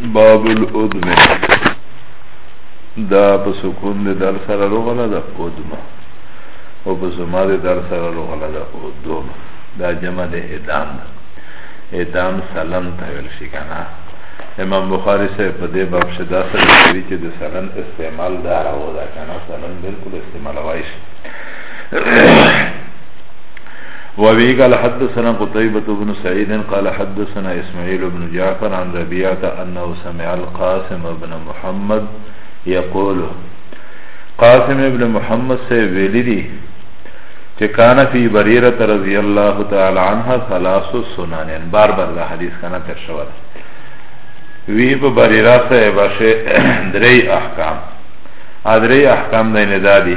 باب الادمه دا په سکون د دل سره لغله ده ادمه او په زما د دل سره لغله ده ادم دا جمع ده ادام ادام سلام ته ویل شي کنه امام بخاری صاحب په دې باب شدا سره کوي چې د سلام استعمال دا راو ده کنه سلام بالکل استعمال وایي وابي قال حدثنا قتيبة بن سعيد قال حدثنا إسماعيل بن جعفر عن ربيعة أنه سمع القاسم بن محمد يقول قاسم بن محمد سے ویلی دی چه کانا فی بریرت رضی اللہ تعالی عنہ ثلاث سنانین بار بار دا حدیث کانا تر شود وی په بریرا صاحب شه درې احکام ادرې احکام نه نه دادي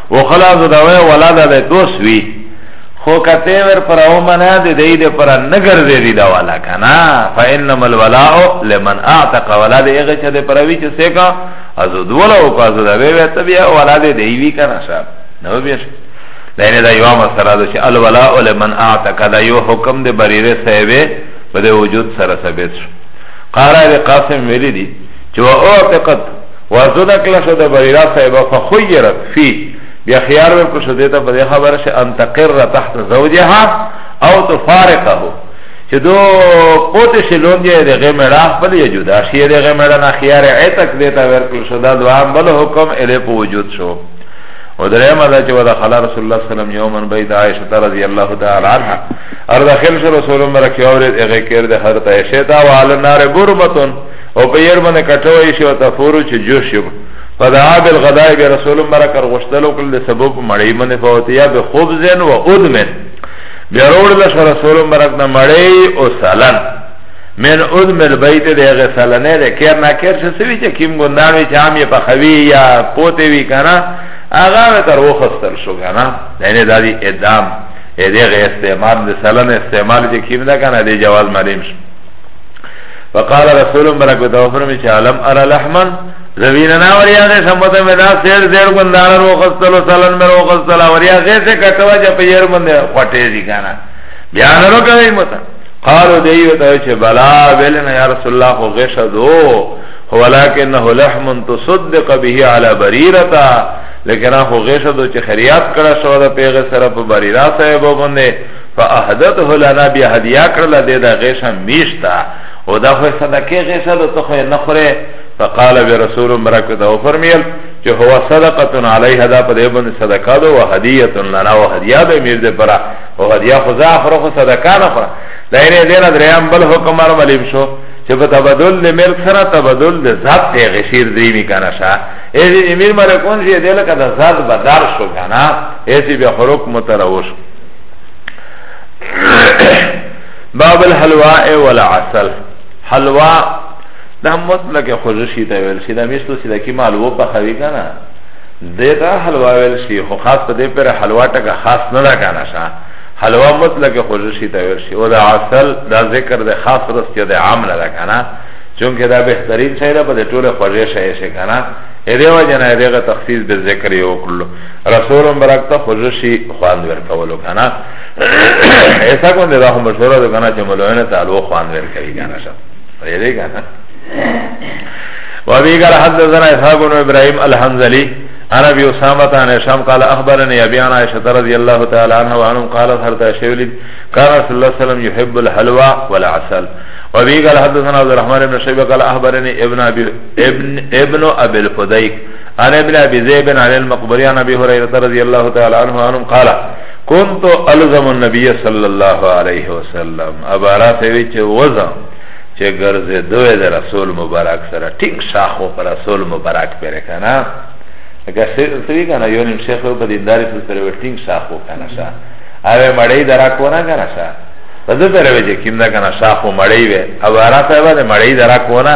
و خلاص دا وی ولا دا ده دوست وی خو کته ور پر او منا ده دی ده پر نگر ده دی دا والا کنا فا انم الولاء لمن اعتق ولا ده اغه چه ده پر وی چه سیکا از دولا او کا از ده وی وی تبیا ولا ده دی وی کنا صاحب نو بیش لینه دا یو مسرا ده چه الولاء لمن اعتق دا یو حکم ده بریره صاحبه بده وجود سره ثبت شو قارا ده قاسم ویلی دی چه و اعتقد وازو دا کلا شو دا بریرا صاحبا فخیرت فی بیا خیار ورکو شو دیتا پا دی خبر شو انتقر تحت زوجها او تفارقه چه دو پوتش لون دی دی غی مڑا خبر یا جدا شی دی غی مڑا نا خیار عیتک دیتا ورکو شو دا دوام بل حکم الی پا وجود شو و درهم دا چه ودا خلا رسول اللہ سلام یومن بید عائشتا رضی اللہ تعالی عنہ اردخل شو رسول مرکی اورید اغی کرد حضرت عائشتا وعلا نار برمتن او په ير باندې کټوي شو ته فورو چې جوش شو فدعا بالغداء برسول مبارک غشتلو کل سبب مړی باندې فوتیا به خبزن و ادمن بیا روړ له رسول مبارک نه مړی او سالن من ادم البیت ده غه سالنه ده کیر نه کیر څه سوي چې کیم ګوندان وی چې عام یې په خوي یا پوتې وی کنه هغه تر وخستل شو کنه نه دا دی ادم دغه استعمال د سلن استعمال چې کیم ده کنه د جواز معلوم شو فقال رسول برک و تو فرمی چه علم ارا لحمن زوین نا وریا غی سمت میں دا سیر زیر گندار رو خستل و سلن میں رو خستل وریا غی سے کٹوا جا پیر مند خوٹے دی کانا بیان رو کبھی متا قالو دیو تو چه بلا بلن یا رسول اللہ خو غیش دو ولكنه لحم تصدق به على بريرتا لیکن خو غیش دو چه خریات کڑا شو دا پیغ سر پا بریرا صاحب بنده فاهدته لنا بیا هدیه کړل د دا غیشه میشتا او دا خو صدقه غیشه د تو خو نه خوره فقال برسول برکت او فرمیل چې هو صدقه علیها دا په دې باندې صدقه ده او هدیه لنا او هدیه به میر دې پرا او هدیه خو ځا خو خو صدقه نه پرا دا یې دې نه دریم بل حکم ور ولیم شو چې په تبدل د میر سره تبدل د ذات ته غشیر دی می کنه شا اې امیر ملکون چې دې لکه د ذات بدار شو کنه اې چې به حرکت متروش باب الحلواء والعسل حلوا دا مطلق خوزشی تا ویل شی دا میشتو سی دا کی مالو پا خوی کنا دیتا حلوا ویل شی خو خاص پا دی پر حلوا تکا خاص ندا کنا شا حلوا مطلق خوزشی تا ویل شی و دا عسل دا ذکر دا خاص رستی دا عام ندا کنا چونکه دا بهترین شای دا پا دی طول خوزش شای شی کنا ایده وجه نه ایده تخصیص به ذکر یو کلو رسول مبارک ته خوششی خوان ورکولو کنه ایسا کن دیده هم مشوره دو کنه چه ملوینه تا الو خوان ورکوی کنه شد ریده کنه وابی قال حدثنا اسحاق بن ابراهيم الحنزلي انا ابي اسامه عن هشام قال اخبرني ابي عن عائشه رضي الله تعالى عنها وعنهم قالت هل تشولد كان رسول الله صلى الله عليه وسلم يحب الحلوى والعسل وابي قال حدثنا عبد الرحمن بن شيبه قال اخبرني ابن ابي ابن ابن ابي الفديك عن ابن ابي ذئب عن المقبري عن ابي هريره رضي الله تعالى عنه عنهم قال كنت الزم النبي صلى الله عليه وسلم ابارا سوي چه وزم چه گرز دوه ده رسول مبارک سره ٹنگ شاخو پر رسول مبارک پر کنا اگر سوی کنا یونیم شیخ پر دینداری سو پر ٹنگ شاخو کنا شا اوه مڑی درا کونا کنا شا وزه پر وجه کیم ده کنا شاخو مڑی وی ابارا سوی ده مڑی درا کونا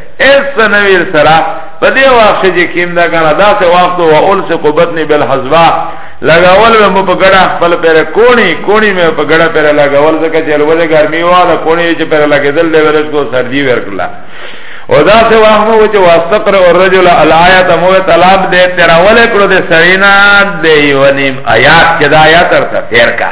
اس نویر سرا په دې واخ چې کیم دا کنه دا سه وخت او اول سه قبتنی بل حزبا لگاول به مو په ګړه خپل پر کونی کونی مې په ګړه پر لگاول ځکه چې الوځه ګرمي و دا کونی چې پر لګیدل دی ورس کو سردی ورکړه او دا سه وخت مو چې واستقر او رجل الایات مو طلب دې تراول کړو دې سرینا دې ونیم آیات کې دا آیات تر تیر کا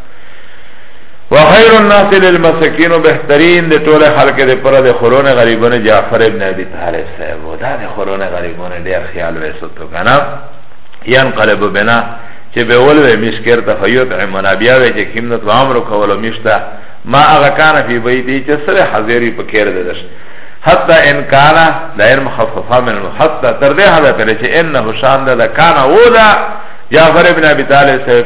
وخير الناس للمساكين بهترین د ټوله خلق د پر د خورون غریبونه جعفر ابن ابي طالب صاحب دا د خورون غریبونه ډیر خیال وسوتو کنه ينقلب بنا چې به ولوي مسکر ته فیوت عمنا بیا وی چې کیمنه تو امر کولو مشتا ما هغه کان فی بیتی چې سره حاضری په کېر ددش حتی ان کان دایر مخففه من حتی تر دې حدا پر چې انه شان ده کان او دا جعفر ابن ابي طالب صاحب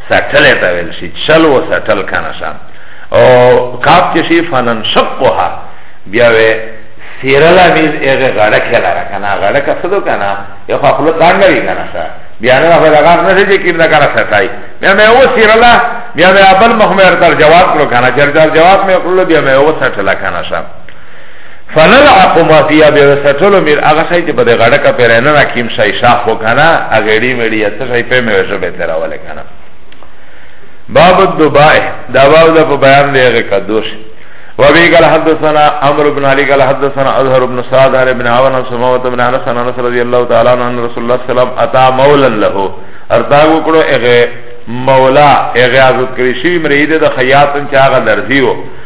سټل ته ویل شي چل و سټل کنه شا او کاف چې شي فنن شقها بیا وې سیرلا میز هغه غړه کلا را کنه غړه کسدو کنه یو خپل تانګ وی کنه شا بیا نه هغه لګار نه دي چې کیندا کنه سټای بیا مې و سیرلا بیا مې ابل مخمر تر جواب کړو کنه جر جواب مې کړو بیا مې و سټلا کنه شا فنلعق ما فيها بيوسطلو مير اغا شای تی بده غڑکا پیرینه نکیم شای شاخو کنا اغیڑی میڑی اتا شای پی میوشو بیتر اولی کنا باب الدبائه دا باب دا پا بیان دی اغی کدوش وابي قال حدثنا عمرو بن علي قال حدثنا اظهر بن سعد عن ابن عون عن سماوة بن انس عن انس رضي الله تعالى عنه ان رسول الله صلى الله عليه وسلم اتى مولا له ارتاغو کړو اغه مولا اغه عزت کړی شی مریده د خیاطن چاغه درځیو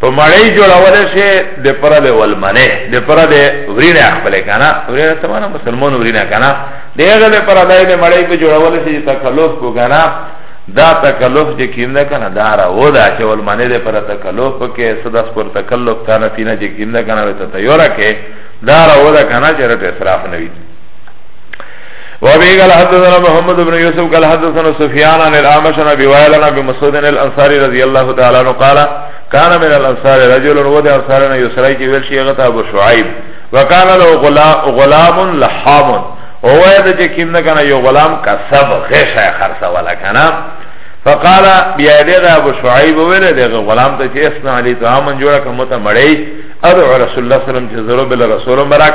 په مړی جوړول شي د پر د ولمنه د پر د ورینه خپل کنه ورینه سمانه مسلمان ورینه کنه دغه د پر د مړی په جوړول شي تکلف کو کنه دا تکلف چې کینده کنه دا را و دا چې ولمنه د پر تکلف کې صداس پر تکلف کنه تینه چې کینده کنه ته تیار کې دا را و دا کنه چې رټ اسراف نه وي وابي قال حدثنا محمد بن يوسف قال حدثنا سفيان عن الأعمش عن أبي وائل عن أبي مسعود الأنصاري رضي الله تعالى عنه قال كان من الأنصار رجل ود أنصارنا يسرائي كي ويل شيغت أبو شعيب وكان له غلام لحام هو يد جي كم كان يو غلام كسب غشا خرسا ولا كان فقال بیا دغه ابو شعیب ویل دغه غلام ته چې اسنا علی طعام جوړه کومه ته مړی ادعو رسول الله صلی الله علیه وسلم چې ضرب رسول مبارک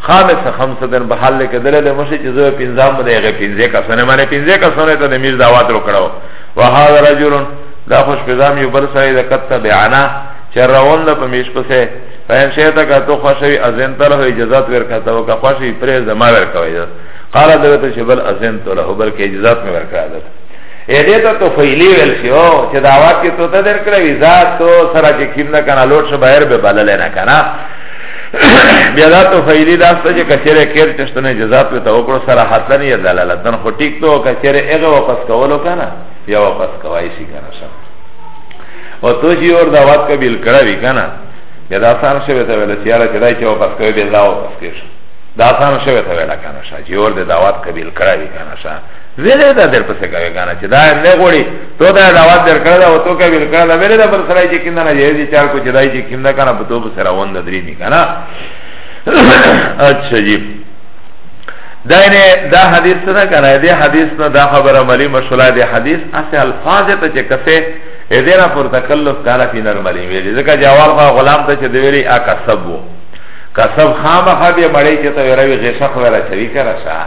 خامس خمسدن به حل کې دلل مشي چې زو پنځام دی غي پنځه کسونه معنی پنځه کسونه ته د میر دعوت وکړو وهذا رجل دا خوش پیغام یو بل سره د کته بیانا چې روان د پمیش پسه فهم شه تا که تو خوشوی ازن تله اجازت ورکاته او که خوشوی پرې زما ورکوي قال دغه چې بل ازن تله بلکې اجازت مې ورکړه ایده تا تو فیلی ویل شی او چه دعوات که تو تا در کرده ویزا تو سرا چه کم نکنه لوٹ شو بایر ببلل نکنه بیا دا تو فیلی داستا چه کچره کیر چشتن اجازات وی توکرو سراحتن یا دلالتن خو ٹیک تو کچره اغه واپس کولو کنا یا واپس کوائی شی کنا شم و تو جی اور دا وات کبیل کروی کنا بیا دا سان شوی تا ویلا سیارا چه دای چه واپس کوی بیا دا واپس کیش دا سان شوی تا ویلا کنا شا جی اور دا وات کبیل کروی کنا شا ویلی دا در پسی کوی کنا چه دا نگوڑی تو دا دعوت در کړه او تو کوي کړه دا ویل دا بل سره چې کیندا نه یی چار کو جدای چې کیندا کنه په توپ سره وند درې نه کنه اچھا جی دا نه دا حدیث نه کنه دې حدیث نه دا خبره ملي مشوله دې حدیث اسه الفاظ ته چې کسه دې نه پر تکلف کاله فی نرملی ویل ځکه جواب غلام ته چې دی ویلي ا کسب وو کسب خامخا بیا مړی چې ته ویروي غیشه خو را چوي کرا شاه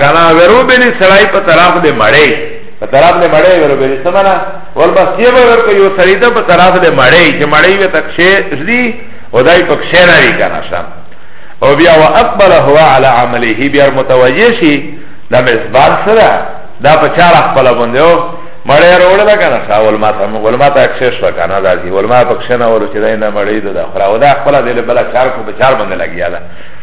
کانا ورو بلی سرائی پا طرف دی مڑی پا طرف دی مڑی ورو بلی سمنا والبسیه با ورکو یو سرائی دا پا طرف دی مڑی چه مڑی وی تکشه دی و دای پا کشه نوی کانا شم او بیا و اقبل هوا علا عملیه بیا متوجه شی دا مزبان سرا دا پا چار اقبل بنده مړی راوړل دا کنه ساول ما ته مول ما ته اکسس وکنه دا دی ول ما پکښنه ورو چې دا نه مړی دا خو دا خپل دی بل چار کو بچار باندې لګیا دا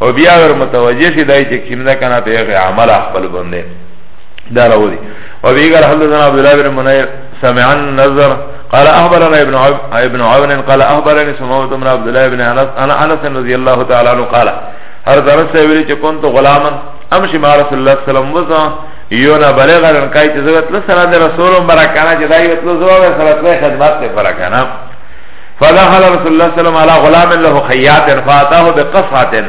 او بیا ور متوجه شي دای چې کیمدا کنه ته هغه عمل خپل باندې دا راوړي او بیګر حدثنا عبد الله بن منیر سمع النظر قال اخبرنا ابن عب... ابن عون قال اخبرني سمعت بن عبد الله بن انس انا انس رضي الله تعالى عنه قال هر درس ویلی چې كنت غلاما امشي مع رسول الله صلى الله عليه وسلم وزا یونا بلغ رن کای چې زوت لسره رسول برکانه چې دایو تل زوه سره خدمت ته برکانه فدخل رسول الله صلی الله علیه غلام له خیات فاتاه بقصعه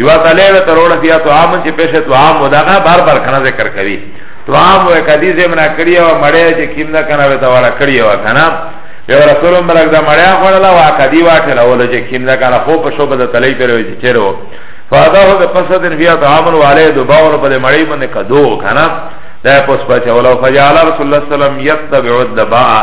یو تلیل تروړ فیا تو عام چې پیش تو عام وداغه بار بار کنه ذکر کوي تو عام و کدی زمنا کړی او مړی چې کیم نه کنه وتا ولا کړی او کنه یو رسول مرګ دا مړی خړلا وا کدی واټل ول چې کیم نه کنه خو په شوبه د تلی پر وی چیرو فاتاه بقصعه فیا تو عام علی دباور په مړی باندې کدو کنه دا پوس پچا ولو فجعل رسول الله صلی الله علیه وسلم یتبع الدباء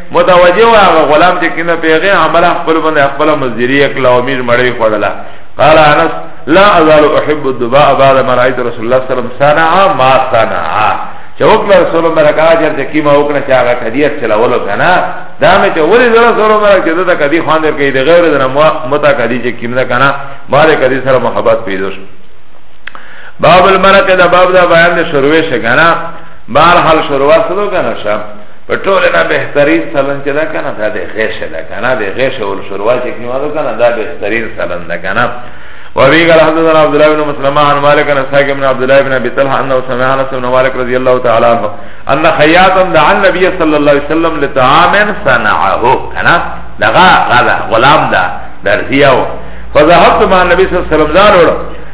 متوجه و هغه غلام چې کینه پیغه عمل خپل باندې خپل مزدری کلا او میر مړی خړلا قال انس لا ازال احب الدباء بعد ما رايت رسول الله صلى الله عليه وسلم صنع ما صنع چوک له رسول الله مرکا جر چې کیما وکنه چې هغه کدیت چلا ولو کنه دا مې چې ولې زړه سره مرکا چې دا کدی خوان در کې د غیر د متا کدی چې کیمنه کنه ماره کدی سره محبت پیدا شو باب المرکه دا باب دا بیان شروع شي کنه بهر حال شروع سره کنه شام په ټوله نه بهترین سلن چې دا کنه دا د غیش ده کنه د غیش ول شروع چې کیما ده کنه دا بهترین سلن ده کنه وابي قال حدثنا عبد الله بن مسلمة عن مالك عن اسحاق بن عبد الله بن ابي طلحه انه سمع انس بن مالك رضي الله تعالى عنه ان خياطا دعا النبي صلى الله عليه وسلم لطعام صنعه كان لغا غلا غلام دا درزيو فذهبت مع النبي صلى الله عليه وسلم زارو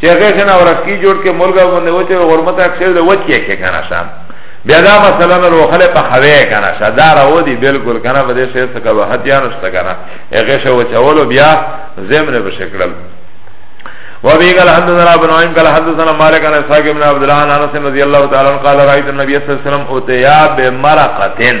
چه اغیر شنا ورسکی جوڑ که ملگا بنده وچه و غرمت اکسیر ده وچه که کنا شا بیا دا مثلا روخل په خوی کنا شا دا رو دی بلکل کنا و ده شیر سکا و حتیانو شتا کنا اغیر شا وچه ولو بیا زمن بشکرل وابي قال حدثنا ابن نعيم قال حدثنا مالك عن اسحاق بن عبد الله عن انس رضي الله تعالى عنه قال رايت النبي صلى الله عليه وسلم اتيا بمرقه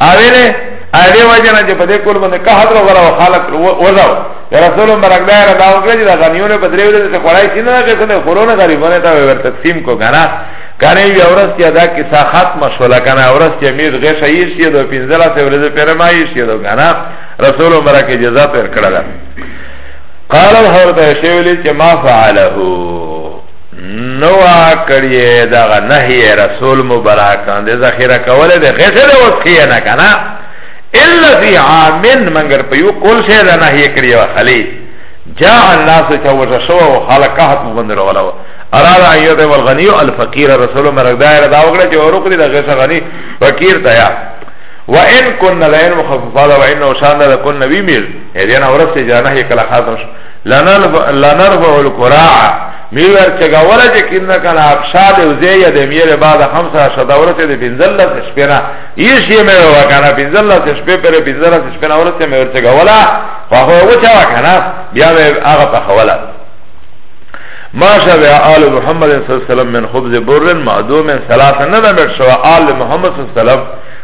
اویله ایدی وجنه چې په دې کول باندې که حضرت غره او خالق وځو یا رسول مبارک دا را داو کړی دا غنیونه په درې ورځې ته خړای شي نه کې څنګه خورونه غریبونه ته ور تقسیم کو غنا کنه یو ورځ چې دا کې سا ختم شول کنه ورځ چې میر غشه یې شي دو پنځلا ته ورځې پر ما یې شي دو غنا رسول مبارک جزا پر کړل قال الحرد شیولی چې ما فعله نوا کړی دا نهی رسول مبارک ان د ذخیره کوله د غټه د وسخی نه کنه الا فی عامن مگر په یو کول شه دا نهی کړی و خلی جاء الناس چوجا شو او خلقات مبندر ولا اراد ایت والغنی الفقیر رسول مرک دایره دا وګړه چې ورو کړی دا غیسه غنی فقیر ته یا وان كن لئن مخففا وانه شان لكن نبي مير هذين اورث جانه کلا خاتم لنرفع القراع میور چگا ولا چه کنه کنه افشا ده وزه یا ده میره بعد خمسه اشده ورسه ده پینزل لس شپینا ایش یه میره وکنه پینزل لس شپی پر پینزل لس شپینا ورسه میور چگا ولا فاخوه وچه وکنه بیا می آغا پخولا ما شبه آل محمد صلی اللہ علیہ وسلم من خبز برن معدوم ثلاثه نده مرشوه آل محمد صلی اللہ علیہ وسلم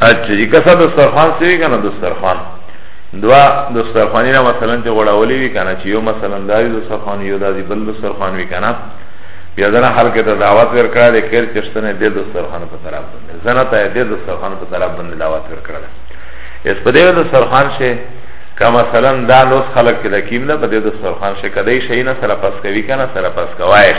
اچھا جی کسا دسترخوان سوی کنه دسترخوان دوا دسترخوانی را مثلا چه غړاولی وی کنه چه یو مثلا داری دسترخوان یو داری بل دسترخوان وی کنه بیا زنه خلق ته دعوت ورکړه د خیر چشتنه د دسترخوان په طرف باندې زنه ته د دسترخوان په طرف باندې دعوت ورکړه اس په دې دسترخوان شه که مثلا دا لوس خلق کې د کیم نه په دې دسترخوان شه کدی شي نه سره پس کوي کنه سره پس کوایش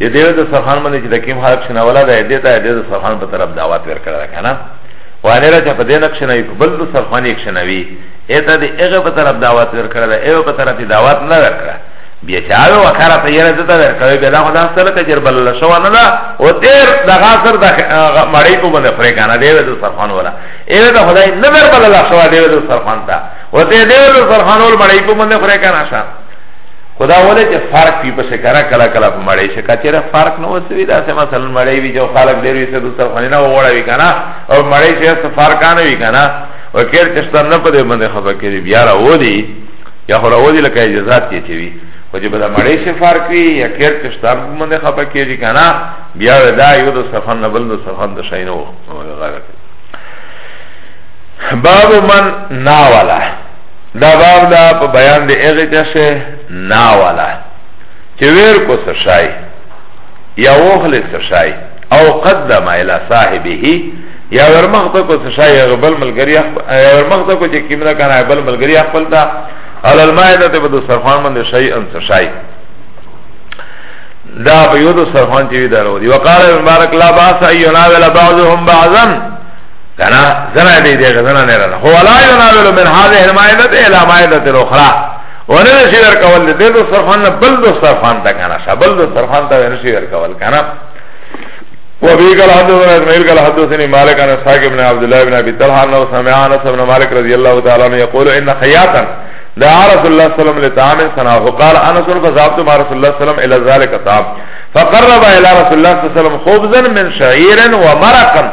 یده د سرخان باندې چې د کیم حالت شنه ولا ده یده ته یده د سرخان په طرف دعوت ورکړه کنه وانه را چې په دې نقش نه په بل د سرخان یې شنوي اته دې هغه په طرف دعوت ورکړه ده ایو په طرف دعوت نه ورکړه بیا چې هغه وکړه ته یې دته ورکړه بیا خدا سره تجربه الله شو نه ده او تیر د غاصر د مړی په باندې فرې کنه دې د سرخان ولا ایو د خدای نه وربل الله شو دې د سرخان ته او دې دې د سرخان ول مړی په باندې فرې کنه شه خدا وله چې فرق پی پسې کرا کلا کلا په مړی شي کچره فرق نه وسوي دا سه مثلا مړی وی جو خلق ډیر وی څه دوسر خو نه وړه وی کنه او مړی چې څه فرق نه وی کنه او کیر چې ستر نه پدې باندې خبر کړي بیا را ودی یا خو را ودی لکه اجازه تی چې وی خو چې بل مړی شي فرق وی یا کیر چې ستر باندې خبر کړي کنه بیا دا یو د صفن نه بل د صفن د شینو غره باب من ناولا دا باب دا په بیان دی اغی کشه ناوالا چه ویر کو سشای یا وخل سشای او قدم الى صاحبه یا ورمخت کو سشای یا غبل ملگری یا ورمخت کو چه کمنا کانا غبل ملگری اخفل دا على المائده ته بدو سرخان باندې شيء ان شيء دا په یو دو سرخان چې وی درو دی وقال مبارک لا باس اینا ولا بعضهم بعضا کنا زنا دی دی زنا نه رانه هو لا يناول من هذه المائده الى مائده الاخرى ونه نشي ور کول دې دو صرفان بل دو صرفان تا کنا شبل دو صرفان تا نشي ور کول کنا وابي قال حدثنا اسماعيل قال حدثني مالك عن اسحاق بن عبد الله بن ابي طلحه انه سمع انس بن مالك رضي الله تعالى عنه يقول ان خياطا دعا رسول الله صلى الله عليه وسلم لطعام صنعه قال انس فذهبت مع رسول الله صلى الله عليه وسلم الى ذلك الطعام فقرب الى رسول الله صلى الله عليه وسلم خبزا من شعير ومرقا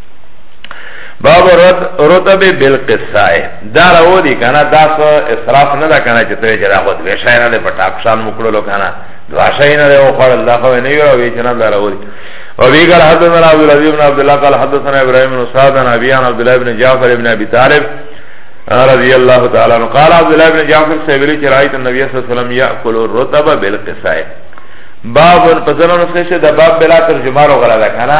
باب رتب بالقصای دا راو دی کنه دا سو اسراف نه دا کنه چې ته جرا خود به شای نه په ټاکشان مکړلو کنه دوا شای نه او خړ الله خو نه یو وی جنا دا راو دی او وی قال حدثنا عبد العزيز بن عبد الله قال حدثنا ابراهيم بن سعد عن ابي عن عبد الله بن جعفر بن ابي طالب رضي الله تعالى عنه قال عبد الله بن جعفر سيبري جرائت النبي صلى الله عليه وسلم يأكل الرطب بالقصاء باب پسنو نسخه ده باب بلا ترجمه رو غلا ده کنا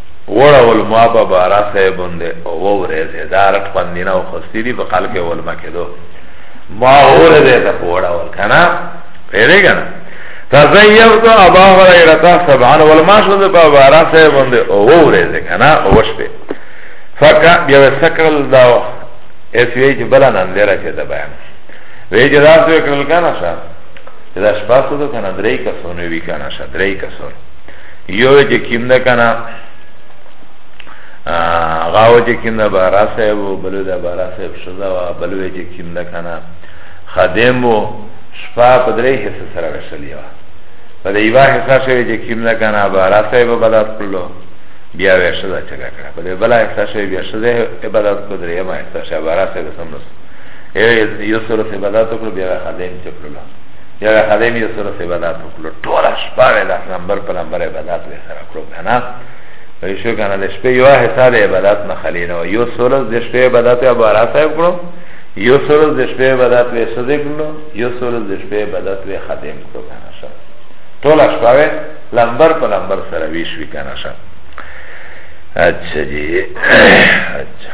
وړه علماء به بارا صاحبون ده او ورزه دا رټ پندینا او خستی دی په قال کې علماء کې دو ما ورزه ته وړه ول کنه پیری کنه تزیفت ابا هریره سبحان علماء شو ده په بارا صاحبون ده او ورزه کنه او شپه فکا بیا سکرل دا اس وی چې بل نن لره چې دا بیان وی چې دا څه کړل کنه شا دا شپه څه کنه درې کسونه وی کنه شا درې کسونه یو چې کیم ده کنه غاو چې کیم ده بارا صاحب و بلو ده بارا صاحب شده و بلو چې کیم ده کنه خادم و شپا پدره حصه سره وشلی و په دې یو حصہ شوی چې کیم نه کنه بارا صاحب بدات کړلو بیا وې شدا چې کړه په دې بل حصہ شوی بیا شدا عبادت کو درې ما حصہ شوی بارا صاحب سمنس یو سره عبادت کړو بیا خادم چې کړلو یا به خدای می سره سه بدات وکړو ټول شپه د نمبر په نمبر بدات به سره کړو کنه وی شو کنه د شپې یو حصہ د عبادت نه خلی نه یو سورز د شپې عبادت یا بارا صاحب کړو یو سورز د شپې عبادت وی سده کړو یو سورز د شپې عبادت وی خادم کړو کنه شه ټول شپه لمبر په لمبر سره ویش وی کنه شه اچھا جی اچھا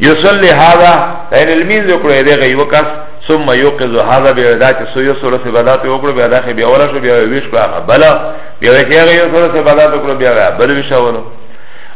یصلی هذا ان المنز کړو دې غي وکاس ثم يوقظ هذا بيدا چې سو یو سره سبادات وکړو بیا داخه بیا ولا شو بیا ویش کړه هغه بل بیا چې هغه یو سره سبادات وکړو بیا بل ویشاولو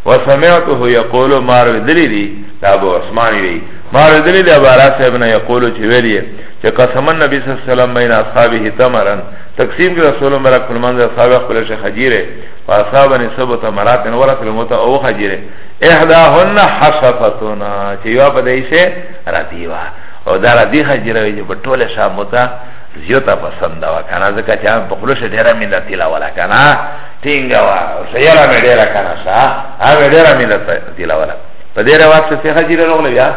وسمعته يقول مار دلی دی ابو عثمان وی مار دلی دی ابو راس ابن یقول چې ویلی چې قسم النبي صلی الله علیه وسلم بین اصحابہ تمرن تقسیم کی رسول مبارک فرمان اصحاب خپل شیخ حجیره واصحابن سبت مرات ورث الموت او حجیره احداهن حصفتنا چې یو په دې سه ردیوا او دا ردی خجروي چې په ټوله شاموتا زیوتا پسند وا کنه ځکه چې په خلوش ډیره مینه تیلا ولا کنه ټینګه وا سیرا مې ډیره کنه سا هغه ډیره مینه تیلا ولا په دې روایت څه خجره رغله بیا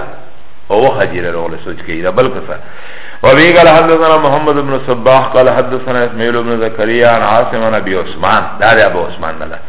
او خجره رغله سوچ کې دا بل کسه وبه قال حدثنا محمد بن صباح قال حدثنا اسماعيل بن زكريا عن عاصم بن ابي عثمان دار ابو عثمان الله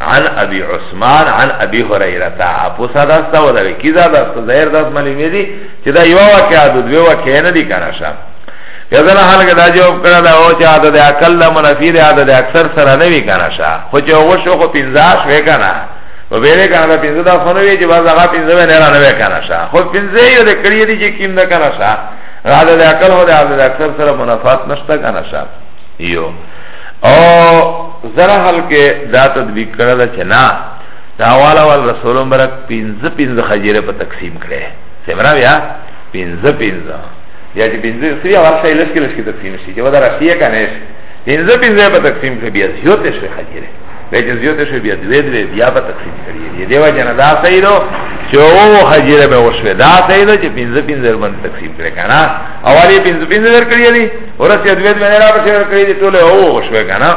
عن ابي عثمان عن ابي هريره اپو ساداستا ودا کی زاداستا ظاهر داس معلومه دی چې دا یو واقعا د دوه واقعې نه دی کنه شام یزن حال کې دا جواب کړه دا او چې عدد عقل له منفي دی عدد اکثر سره نه وی کنه شا خو چې هو شو خو 50 وې کنه و بیره کنه 50 دا خو نه وی چې باز هغه 50 نه نه وی کنه شا خو 50 یو د کړی دی چې کیم نه کنه شا عدد عقل هو د عدد اکثر سره منافات نشته کنه شا یو او زره حل کې دا تطبیق کړه دا چې نه دا والا وال رسول مبارک پنځه پنځه خجیره په تقسیم کړي سمرا بیا پنځه پنځه یا چې پنځه سری اول شای لس کې لس کې تقسیم شي چې ودا راشیه کنه شي پنځه پنځه په تقسیم کړي بیا زیوت شي خجیره بیا چې زیوت شي بیا دوی دوی بیا په تقسیم کړي دی دیو جن دا صحیح دو چې او خجیره به وشوي دا صحیح دو چې پنځه پنځه باندې تقسیم کړي کنه اولی پنځه پنځه ورکړي دي ورس یاد وید منی را بسی ورکری دی طول او غشوه کنا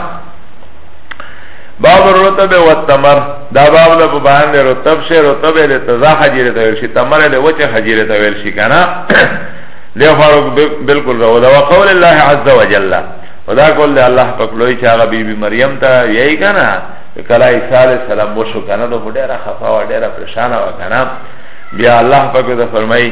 باب الرطب والتمر دا باب دا په بیان دی رطب شه رطب له تزا حجیره ته ویل شي تمر له وچه حجیره ته ویل شي کنه له فاروق بالکل راو دا وقول الله عز وجل ودا قول الله پاک لوی چې هغه بیبي مریم ته یی کنه کله عیسی علیہ السلام مو شو کنه نو ډیره خفا و ډیره پریشان و کنه بیا الله پاک ته فرمایي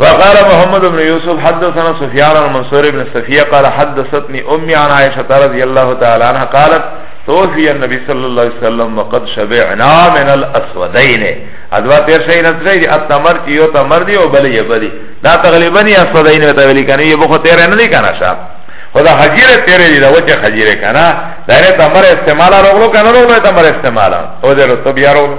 وقال محمد بن يوسف حدثنا سفيان المنصور بن صفيه قال حدثتني امي عن عائشه رضي الله تعالى عنها قالت توفي النبي صلى الله عليه وسلم وقد شبعنا من الاسودين ادوا تیر شي نه تري اتمر کی یو تمر دی او بل یې بدی دا تقریبا یې اسودین وته ویل کنه یې بخو تیر نه دی کنه شا خدا حجیره تیر دی دا وجه حجیره کنه دا نه تمر استعمال راغلو کنه راغلو تمر استعمال او درته بیا راغلو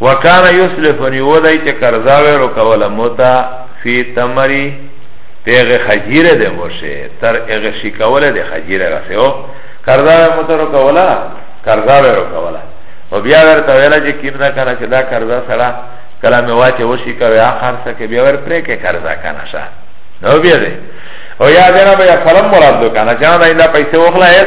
وکانا یسلفنی و دای چه کرزاوی رو کولا موتا فی تمری پی اغی خجیر ده موشه تر اغی شکول ده خجیر رسی او کرزاوی موتا رو کولا کرزاوی رو کولا و بیا ورطا ویلا چه کم ده کنا چه دا کرزا سرا کلا می واچه وشی کوی آخر سکه بیا ور پریک کرزا کنا شا نو بیا ده او یا دینا بیا فلم مراد دو کنا چه دا این دا پیسه وخلا ایس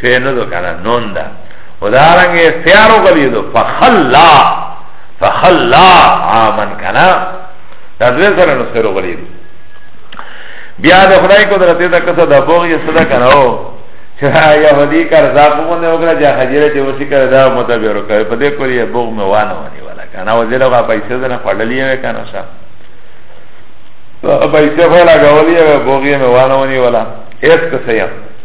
فی نه دو کنا نون دا و دارنگ فیارو غلی دو فخلا فخلا آمن کنا دا دوی سره نو سره غلی دو بیا د خدای قدرت دا کسا دا بوغ یې صدا کنا او چې یهودی کرزا په مونږ وکړه چې حجره چې وسی کرزا متبر وکړ په دې کولی بوغ مې وانه ونی ولا کنا و دلو غا پیسې نه پړلې وې کنا شا پیسې ولا غولې وې بوغ یې مې وانه ونی ولا ایت کسه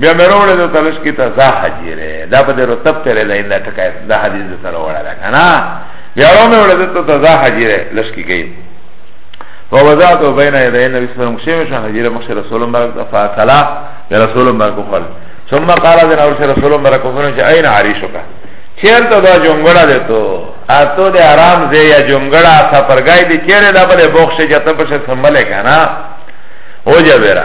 بیا مې وروړه د تلش کې ته زا حاجی ره دا په دې رتب ته ره دا ټکای دا حدیث سره وړه ده کنه بیا وروړه مې وروړه ته زا حاجی ره لش کې گئی فوضعت بین یدی النبی صلی الله علیه وسلم شیمه شان حاجی ره مخشه رسول الله برک فا کلا یا رسول الله برک خل ثم قال ذن اور رسول الله برک خل چې عین عریشک چیر ته دا جونګړه ده تو اتو دې آرام زه یا جونګړه سفرګای دې چیرې دا په بوخشه جته په سمبل کنه هو جا بیره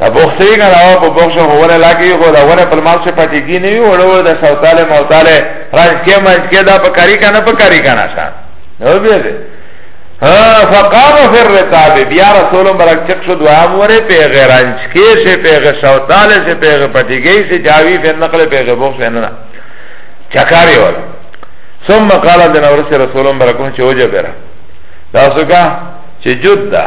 دا بوخته که دا په بوخشه خو ونه لاګي خو دا ونه پر مال څخه پاتې کی نه وي وړو دا سوتاله موتاله راځ کې مې کې دا په کاری کنه په کاری کنه شا نو به دې ها فقام فر رتاب بیا رسول برک چک شو دعا موره په غیرانچ کې شه په غ سوتاله شه په غ پاتې گئی شه جاوی په نقل په غ بوخشه نه چکاری ول ثم قال دنا ورسول رسول برکون چې وجه برا دا سکا چې جدا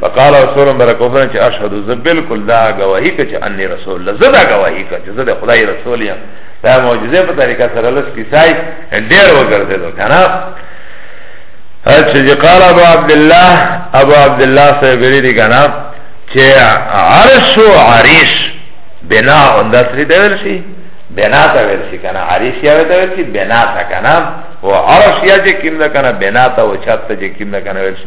فقال رسول الله برکو فرمایي چې اشهد ز بالکل دا گواہی کوي چې اني رسول الله زدا گواہی کوي چې زدا خدای رسول یم دا معجزه په طریقه سره لس کیسای ډیر وګرځیدو کنه اچھا جی قال ابو عبداللہ ابو عبداللہ سے بری دی کنا چه عرش و عریش بنا اندس ری تاویل شی بنا تاویل شی کنا عریش یا تاویل شی بنا تا کنا و عرش یا جه کم دا کنا بنا تا و چاپ تا جه کم دا کنا ویل شی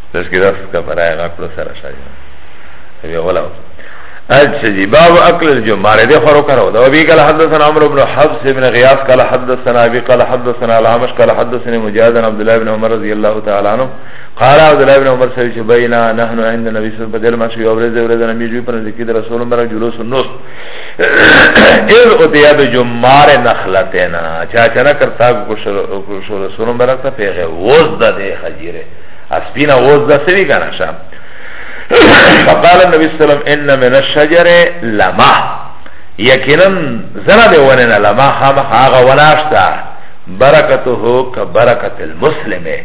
بس کې دا څه پر هغه کړو سره شاجه ابي غلام اچھا جی باب اکل الجمار دے خرو کرو دا ابي قال حدثنا عمرو بن حفص بن غياث قال حدثنا ابي قال حدثنا العامش قال حدثني مجاهد بن عبد الله بن عمر رضي الله تعالى عنه قال عبد الله بن عمر سوي چې بينا نحن عند النبي صلى الله عليه وسلم ماشي اورز اورز نبی جو پر ذکر رسول الله برک جلوس النص اذ اتيا بجمار نخلتنا چا چا کرتا کو رسول الله برک ته پیغه وز ده خجيره اسبینا اوز دا سوی کانا شا فقال النبی صلی اللہ علیہ وسلم ان من الشجر لما یقینا زنا دی وننا لما خام خاغا وناشتا برکته که برکت المسلمه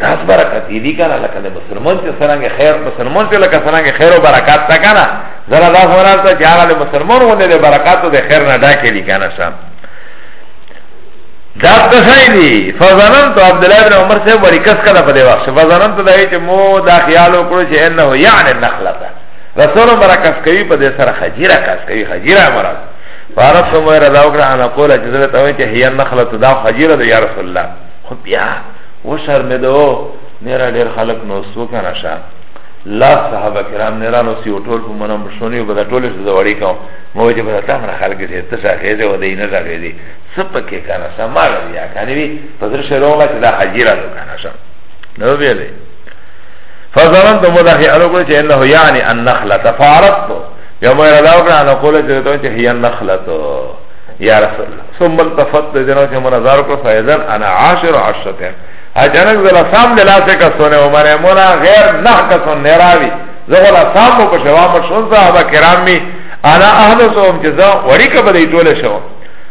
داس برکت دی کانا لکه ده مسلمان چه سرانگ خیر مسلمان چه لکه سرانگ خیر و برکت تا کانا زنا داس وناشتا چه آغا ده مسلمان ونه ده برکت و ده خیر ندا که دی کانا شا دا قصای دی فظننت عبدالله بن عمر صاحب وری کس کده په دی وخت فظننت دا چې مو دا خیال وکړو چې انه یعنی النخله رسول مرا کس کوي په دې سره خجیره کس کوي خجیره مرا فارس مو را دا وکړه انا قول چې زه ته وای چې هي النخله دا خجیره دی یا رسول الله خو بیا و شر مې دو میرا ډیر خلک نو سو کنه شه لا صحابه کرام نه رانو سی ټول په منم شونی وبد ټول څه وړي کوم موجب دا تام نه خلق دې ته ځای دې و دې نه ځای دې سپ کې کنه سمال یا کنه وی په در سره ولا چې دا حجیرا ده کنه سم نو ویلې فزمن ته مولا هي الو کوي چې انه یعنی النخله تفارت یو مې راو کړه نو کوله چې ته چې هي النخله تو یا رسول الله ثم التفت جنو چې منظر کو فیزن انا عاشر عشرتين اچانک زلا سام دلاسه کا سونه عمر مولا غیر نه کا سونه راوی زغلا سامو په شوا مرشون صحابه کرام می انا اهل سوم جزا وړي کبه دی ټوله شو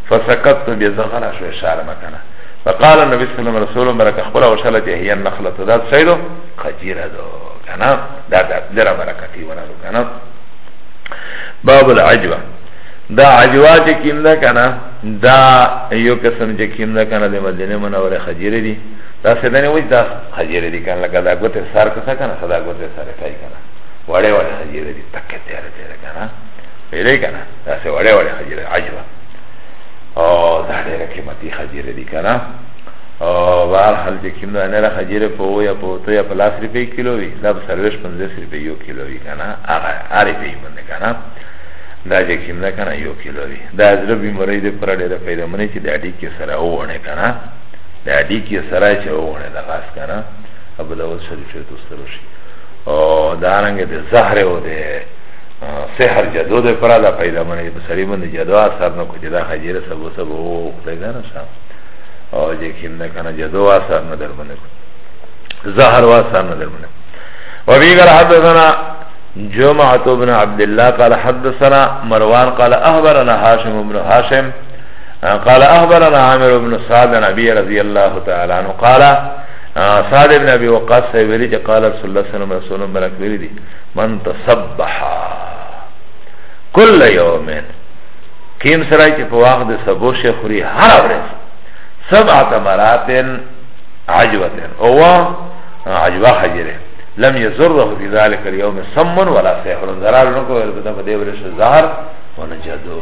فسکت به زغلا شو اشاره مکنه فقال النبي صلى الله عليه وسلم برکه خپل او شاله ته هي نخله دا سیدو خجیره دو کنه دا دا دره برکتی ورانو کنه باب العجوه دا عجوه چې کیم ده کنه دا یو قسم چې کیم ده کنه د مدینه منوره خجیره دي دا سدنه وځ دا حجره دي کنه لکه دا ګوته سر کسا کنه صدا ګوته سره کای کنه وړه وړه حجره دي تکه تیار تیار کنه پیلې کنه دا سه وړه وړه حجره عجبه او دا ډېره قیمتي حجره دي کنه او بهر حال چې کوم نه را حجره په ویا په تو یا په لاس روپې کیلو وي دا په سرویس 15 روپې یو کیلو وي کنه هغه اره په باندې کنه دا چې کوم نه کنه یو کیلو وي دا زړه بیماری دې پر ډېره پیدا منې چې د اډی کې سره وونه کنه د هډی کې سره چې وغوړې د غاس کنه ابو داود شریف ته تستر شي او دا رنګ د زهر او د سحر جدو د پرا دا پیدا باندې په سری باندې جدو اثر نو کوي دا حجیر سبو سبو او خدای نه شام او چې کیم نه کنه جدو اثر نه در باندې زهر وا اثر نه در باندې وبي قال حدثنا جمعة بن عبد الله قال حدثنا مروان قال أخبرنا هاشم بن هاشم قال اخبرنا عامر بن سعد نبی رضی اللہ تعالی عنہ قال سعد بن ابي وقاص سے ویلی کہ قال رسول اللہ صلی اللہ علیہ وسلم برک ویلی دی من تصبح كل يوم کیم سره چې په وخت د سبو شي خوري هر ورځ سبعه مرات عجوه او عجوه حجره لم يزره في ذلك اليوم سمن ولا سحر ضرر نکو ورته په دې ورځ زهر ونجدو